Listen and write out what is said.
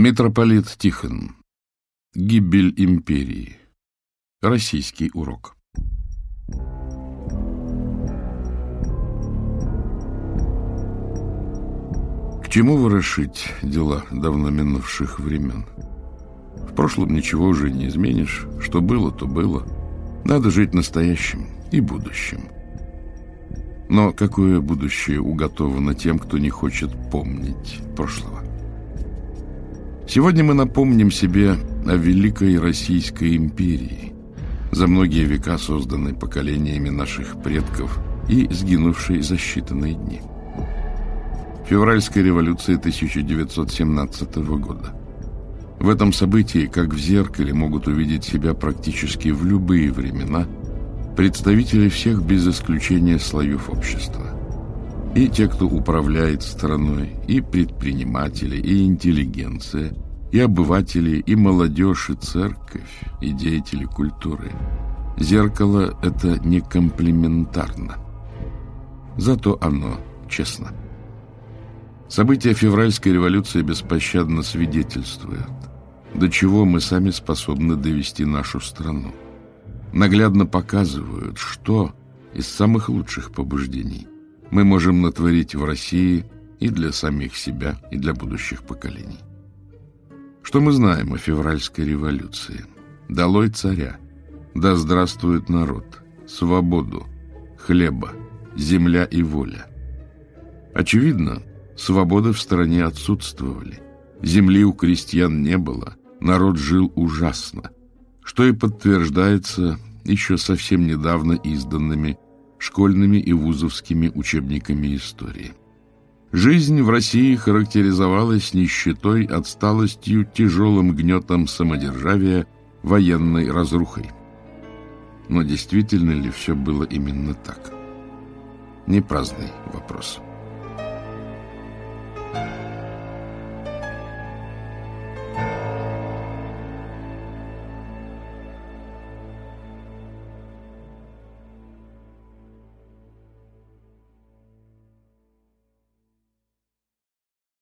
Митрополит Тихон. Гибель империи. Российский урок. К чему ворошить дела давно минувших времен? В прошлом ничего уже не изменишь. Что было, то было. Надо жить настоящим и будущим. Но какое будущее уготовано тем, кто не хочет помнить прошлого? Сегодня мы напомним себе о Великой Российской империи, за многие века созданной поколениями наших предков и сгинувшей за считанные дни. Февральская революция 1917 года. В этом событии, как в зеркале, могут увидеть себя практически в любые времена представители всех без исключения слоев общества и те, кто управляет страной, и предприниматели, и интеллигенция, и обыватели, и молодежь, и церковь, и деятели культуры. Зеркало – это не комплиментарно. Зато оно честно. События февральской революции беспощадно свидетельствуют, до чего мы сами способны довести нашу страну. Наглядно показывают, что из самых лучших побуждений – мы можем натворить в России и для самих себя, и для будущих поколений. Что мы знаем о февральской революции? Долой царя! Да здравствует народ! Свободу! Хлеба! Земля и воля! Очевидно, свободы в стране отсутствовали. Земли у крестьян не было, народ жил ужасно, что и подтверждается еще совсем недавно изданными школьными и вузовскими учебниками истории. Жизнь в России характеризовалась нищетой, отсталостью, тяжелым гнетом самодержавия, военной разрухой. Но действительно ли все было именно так? Непраздный вопрос. Thank you.